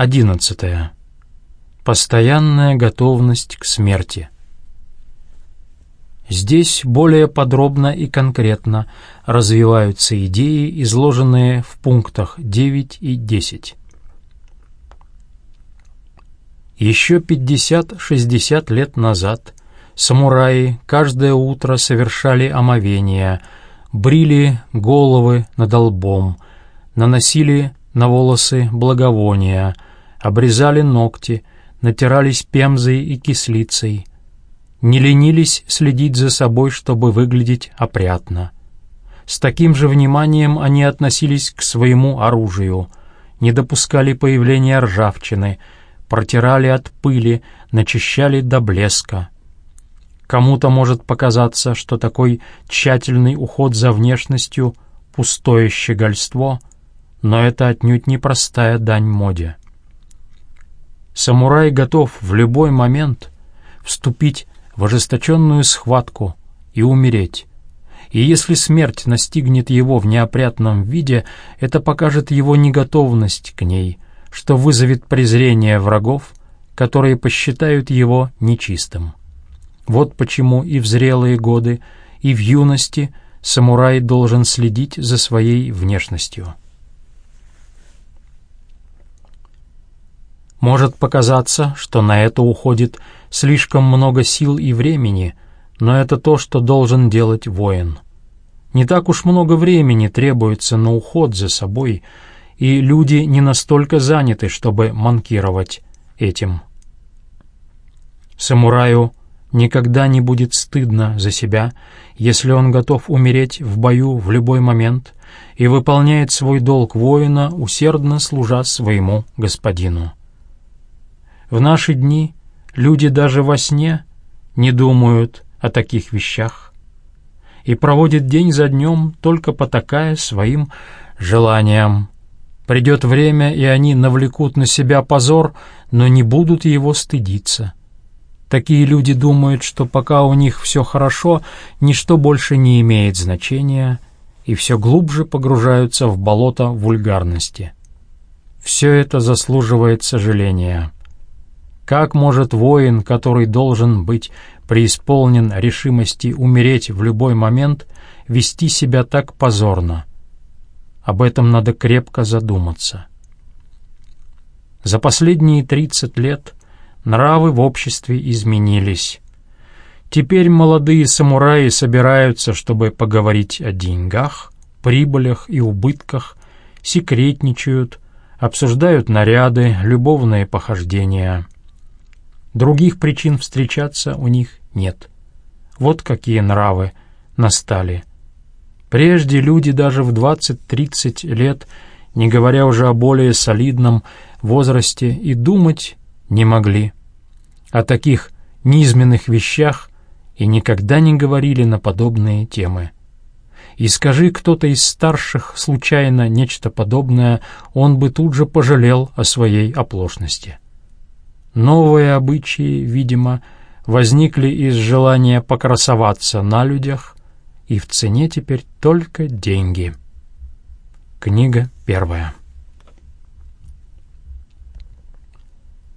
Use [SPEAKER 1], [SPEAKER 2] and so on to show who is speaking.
[SPEAKER 1] 11. Постоянная готовность к смерти. Здесь более подробно и конкретно развиваются идеи, изложенные в пунктах 9 и 10. Еще 50-60 лет назад самураи каждое утро совершали омовения, брили головы над лбом, наносили на волосы благовония, обрезали ногти, натирались пемзой и кислицей, не ленились следить за собой, чтобы выглядеть опрятно. С таким же вниманием они относились к своему оружию, не допускали появления ржавчины, протирали от пыли, начищали до блеска. Кому-то может показаться, что такой тщательный уход за внешностью — пустое щегольство, но это отнюдь не простая дань моде. Самурай готов в любой момент вступить в ожесточенную схватку и умереть. И если смерть настигнет его в неопрятном виде, это покажет его неготовность к ней, что вызовет презрение врагов, которые посчитают его нечистым. Вот почему и в зрелые годы, и в юности самурай должен следить за своей внешностью. Может показаться, что на это уходит слишком много сил и времени, но это то, что должен делать воин. Не так уж много времени требуется на уход за собой, и люди не настолько заняты, чтобы манкировать этим. Самураю никогда не будет стыдно за себя, если он готов умереть в бою в любой момент и выполняет свой долг воина, усердно служа своему господину. В наши дни люди даже во сне не думают о таких вещах и проводят день за днем, только потакая своим желаниям. Придет время, и они навлекут на себя позор, но не будут его стыдиться. Такие люди думают, что пока у них все хорошо, ничто больше не имеет значения, и все глубже погружаются в болото вульгарности. Все это заслуживает сожаления. Как может воин, который должен быть преисполнен решимости умереть в любой момент, вести себя так позорно? Об этом надо крепко задуматься. За последние 30 лет нравы в обществе изменились. Теперь молодые самураи собираются, чтобы поговорить о деньгах, прибылях и убытках, секретничают, обсуждают наряды, любовные похождения — Других причин встречаться у них нет. Вот какие нравы настали. Прежде люди даже в 20-30 лет, не говоря уже о более солидном возрасте, и думать не могли. О таких низменных вещах и никогда не говорили на подобные темы. И скажи кто-то из старших случайно нечто подобное, он бы тут же пожалел о своей оплошности. Новые обычаи, видимо, возникли из желания покрасоваться на людях, и в цене теперь только деньги. Книга первая.